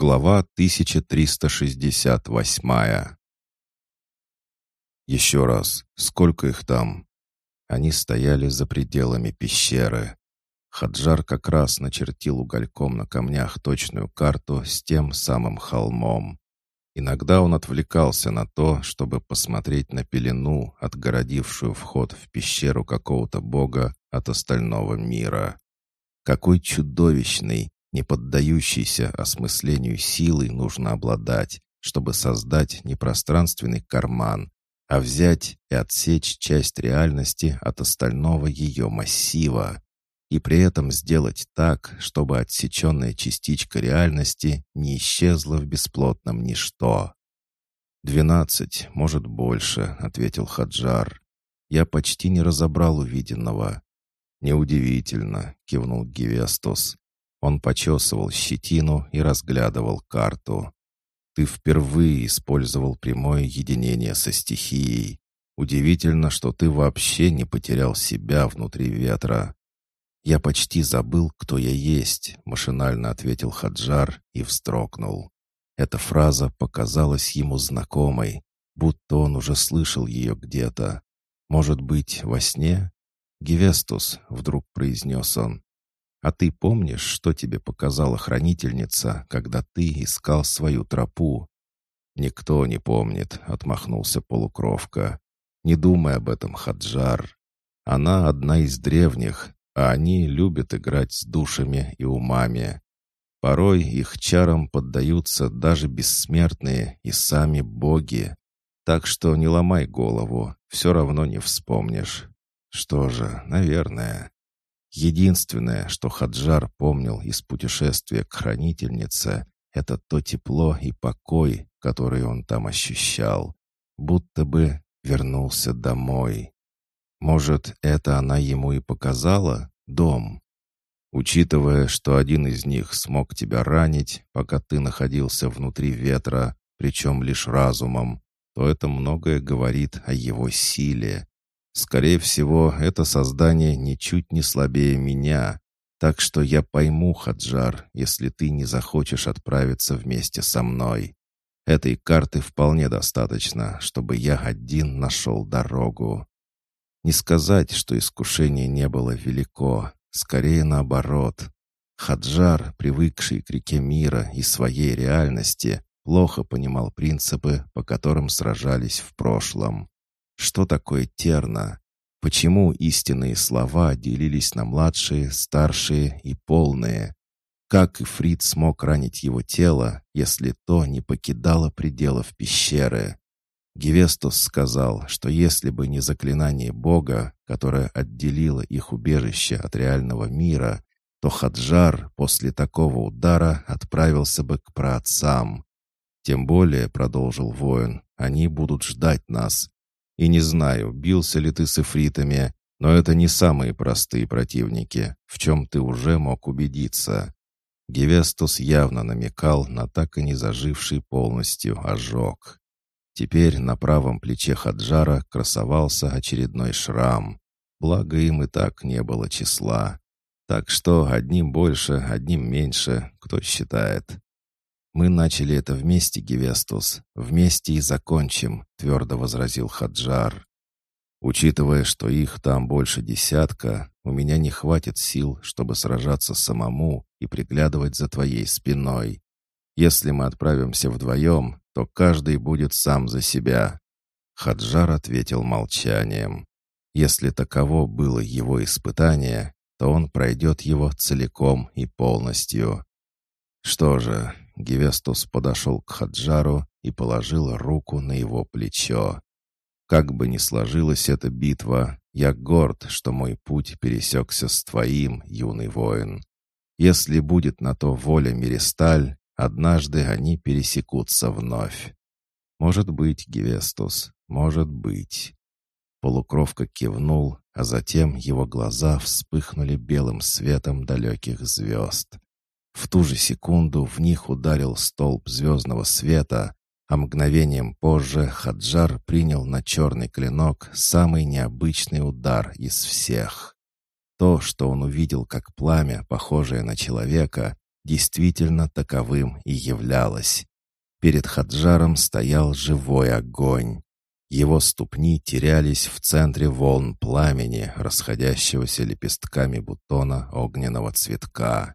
Глава 1368 Еще раз, сколько их там? Они стояли за пределами пещеры. Хаджар как раз начертил угольком на камнях точную карту с тем самым холмом. Иногда он отвлекался на то, чтобы посмотреть на пелену, отгородившую вход в пещеру какого-то бога от остального мира. Какой чудовищный, не поддающейся осмыслению силой нужно обладать, чтобы создать не пространственный карман, а взять и отсечь часть реальности от остального ее массива, и при этом сделать так, чтобы отсеченная частичка реальности не исчезла в бесплотном ничто. «Двенадцать, может, больше», — ответил Хаджар. «Я почти не разобрал увиденного». «Неудивительно», — кивнул Гевестос. Он почесывал щетину и разглядывал карту. «Ты впервые использовал прямое единение со стихией. Удивительно, что ты вообще не потерял себя внутри ветра». «Я почти забыл, кто я есть», — машинально ответил Хаджар и встрокнул. Эта фраза показалась ему знакомой, будто он уже слышал ее где-то. «Может быть, во сне?» «Гевестус», — вдруг произнес он, а ты помнишь, что тебе показала хранительница, когда ты искал свою тропу?» «Никто не помнит», — отмахнулся полукровка. «Не думай об этом, Хаджар. Она одна из древних, а они любят играть с душами и умами. Порой их чарам поддаются даже бессмертные и сами боги. Так что не ломай голову, все равно не вспомнишь. Что же, наверное. Единственное, что Хаджар помнил из путешествия к хранительнице, это то тепло и покой, который он там ощущал, будто бы вернулся домой. Может, это она ему и показала? Дом. Учитывая, что один из них смог тебя ранить, пока ты находился внутри ветра, причем лишь разумом, то это многое говорит о его силе. Скорее всего, это создание ничуть не слабее меня, так что я пойму, Хаджар, если ты не захочешь отправиться вместе со мной. Этой карты вполне достаточно, чтобы я один нашел дорогу. Не сказать, что искушение не было велико, скорее наоборот. Хаджар, привыкший к реке мира и своей реальности, плохо понимал принципы, по которым сражались в прошлом. Что такое терна? Почему истинные слова делились на младшие, старшие и полные? Как Ифрит смог ранить его тело, если то не покидало пределов пещеры? Гевестус сказал, что если бы не заклинание Бога, которое отделило их убежище от реального мира, то Хаджар после такого удара отправился бы к праотцам. «Тем более», — продолжил воин, — «они будут ждать нас, и не знаю, бился ли ты с эфритами, но это не самые простые противники, в чем ты уже мог убедиться. Гевестус явно намекал на так и не заживший полностью ожог. Теперь на правом плече Хаджара красовался очередной шрам. Благо им и так не было числа. Так что одним больше, одним меньше, кто считает. «Мы начали это вместе, Гевестус. Вместе и закончим», — твердо возразил Хаджар. «Учитывая, что их там больше десятка, у меня не хватит сил, чтобы сражаться самому и приглядывать за твоей спиной. Если мы отправимся вдвоем, то каждый будет сам за себя». Хаджар ответил молчанием. Если таково было его испытание, то он пройдет его целиком и полностью. Что же, Гевестус подошел к Хаджару и положил руку на его плечо. «Как бы ни сложилась эта битва, я горд, что мой путь пересекся с твоим, юный воин. Если будет на то воля Миристаль, однажды они пересекутся вновь. Может быть, Гевестус, может быть». Полукровка кивнул, а затем его глаза вспыхнули белым светом далеких звезд. В ту же секунду в них ударил столб звездного света, а мгновением позже Хаджар принял на черный клинок самый необычный удар из всех. То, что он увидел как пламя, похожее на человека, действительно таковым и являлось. Перед Хаджаром стоял живой огонь. Его ступни терялись в центре волн пламени, расходящегося лепестками бутона огненного цветка.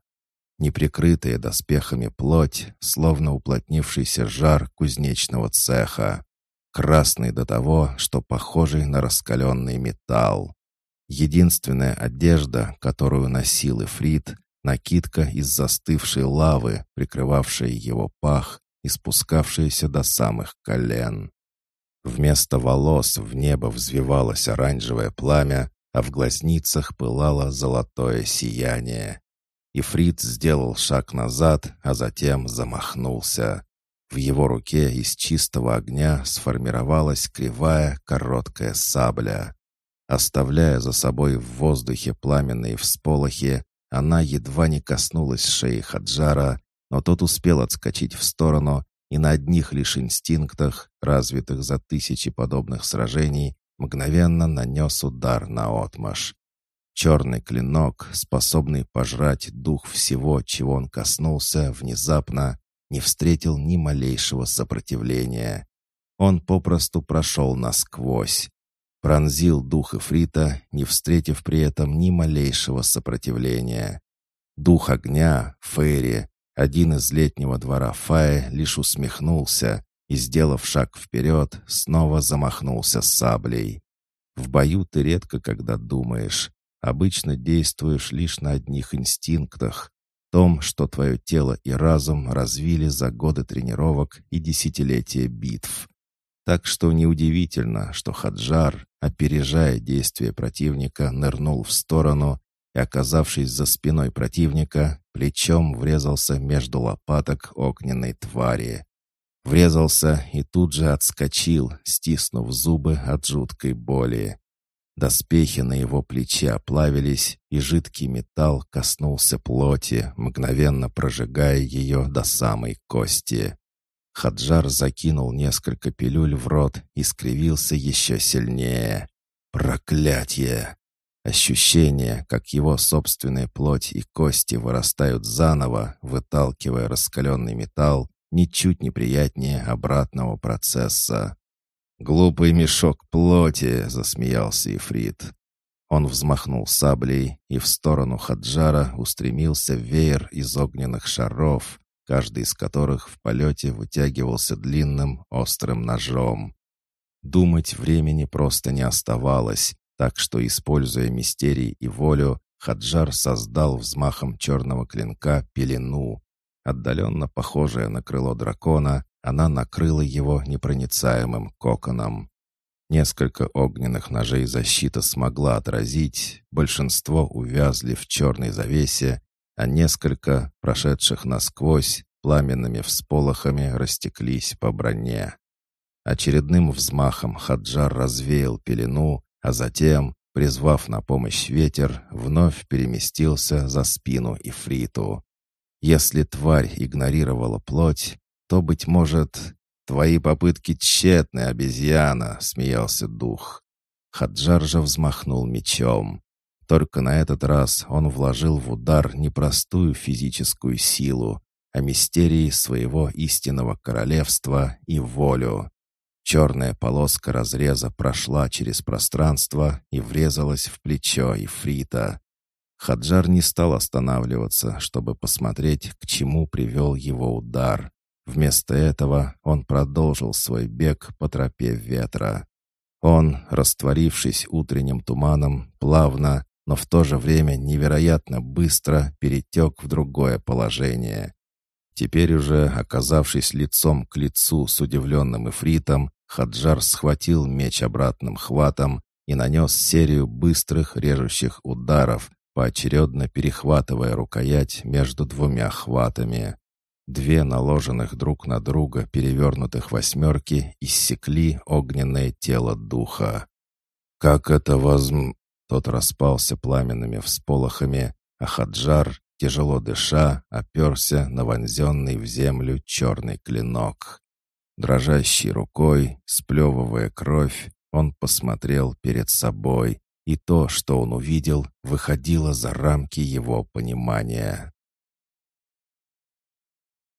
Неприкрытая доспехами плоть, словно уплотнившийся жар кузнечного цеха. Красный до того, что похожий на раскаленный металл. Единственная одежда, которую носил Ифрит, накидка из застывшей лавы, прикрывавшая его пах и спускавшаяся до самых колен. Вместо волос в небо взвивалось оранжевое пламя, а в глазницах пылало золотое сияние. Ифрит сделал шаг назад, а затем замахнулся. В его руке из чистого огня сформировалась кривая короткая сабля. Оставляя за собой в воздухе пламенные всполохи, она едва не коснулась шеи Хаджара, но тот успел отскочить в сторону и на одних лишь инстинктах, развитых за тысячи подобных сражений, мгновенно нанес удар на отмаш. Черный клинок, способный пожрать дух всего, чего он коснулся, внезапно не встретил ни малейшего сопротивления. Он попросту прошел насквозь. Пронзил дух Эфрита, не встретив при этом ни малейшего сопротивления. Дух огня, Фейри, один из летнего двора Фая лишь усмехнулся и, сделав шаг вперед, снова замахнулся саблей. В бою ты редко когда думаешь. Обычно действуешь лишь на одних инстинктах, том, что твое тело и разум развили за годы тренировок и десятилетия битв. Так что неудивительно, что Хаджар, опережая действия противника, нырнул в сторону и, оказавшись за спиной противника, плечом врезался между лопаток огненной твари. Врезался и тут же отскочил, стиснув зубы от жуткой боли. Доспехи на его плече оплавились, и жидкий металл коснулся плоти, мгновенно прожигая ее до самой кости. Хаджар закинул несколько пилюль в рот и скривился еще сильнее. «Проклятье!» Ощущение, как его собственная плоть и кости вырастают заново, выталкивая раскаленный металл, ничуть неприятнее обратного процесса. «Глупый мешок плоти!» — засмеялся Ифрит. Он взмахнул саблей, и в сторону Хаджара устремился веер из огненных шаров, каждый из которых в полете вытягивался длинным острым ножом. Думать времени просто не оставалось, так что, используя мистерий и волю, Хаджар создал взмахом черного клинка пелену. Отдаленно похожая на крыло дракона, она накрыла его непроницаемым коконом. Несколько огненных ножей защита смогла отразить, большинство увязли в черной завесе, а несколько, прошедших насквозь, пламенными всполохами растеклись по броне. Очередным взмахом Хаджар развеял пелену, а затем, призвав на помощь ветер, вновь переместился за спину Ифриту. Если тварь игнорировала плоть, то, быть может, твои попытки тщетны, обезьяна, — смеялся дух. Хаджар же взмахнул мечом. Только на этот раз он вложил в удар не простую физическую силу, а мистерии своего истинного королевства и волю. Черная полоска разреза прошла через пространство и врезалась в плечо Ифрита. Хаджар не стал останавливаться, чтобы посмотреть, к чему привел его удар. Вместо этого он продолжил свой бег по тропе ветра. Он, растворившись утренним туманом, плавно, но в то же время невероятно быстро перетек в другое положение. Теперь уже, оказавшись лицом к лицу с удивленным эфритом, Хаджар схватил меч обратным хватом и нанес серию быстрых режущих ударов, поочередно перехватывая рукоять между двумя хватами. Две наложенных друг на друга перевернутых восьмерки иссекли огненное тело духа. «Как это возм...» Тот распался пламенными всполохами, а Хаджар, тяжело дыша, оперся на вонзенный в землю черный клинок. Дрожащей рукой, сплевывая кровь, он посмотрел перед собой, и то, что он увидел, выходило за рамки его понимания.